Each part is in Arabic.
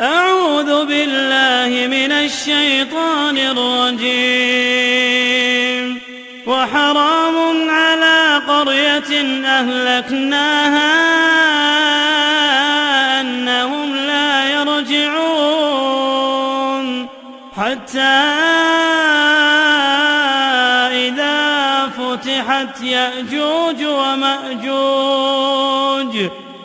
أعوذ بالله من الشيطان الرجيم. وحرام على قرية أهلكناها أنهم لا يرجعون. حتى إذا فتحت يأجوج ومأجوج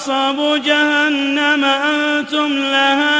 حصب جهنم أنتم لها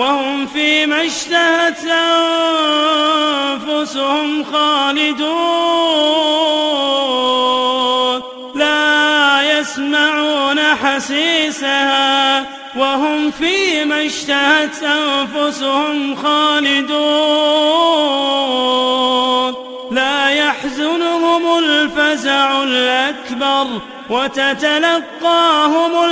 وهم فيما اشتهت أنفسهم خالدون. لا يسمعون حسيسها وهم فيما اشتهت أنفسهم خالدون. لا يحزنهم الفزع الأكبر وتتلقاهم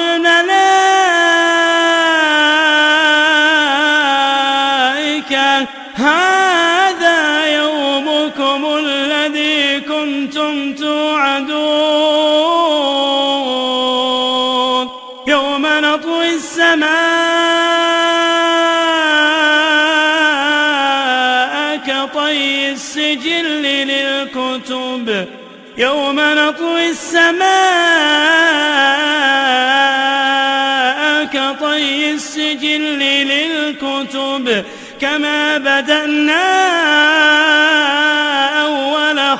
يومكم الذي كنتم توعدون. يوم نطوي السماء كطي السجل للكتب. يوم نطوي السماء كطي السجل للكتب. كما بدأنا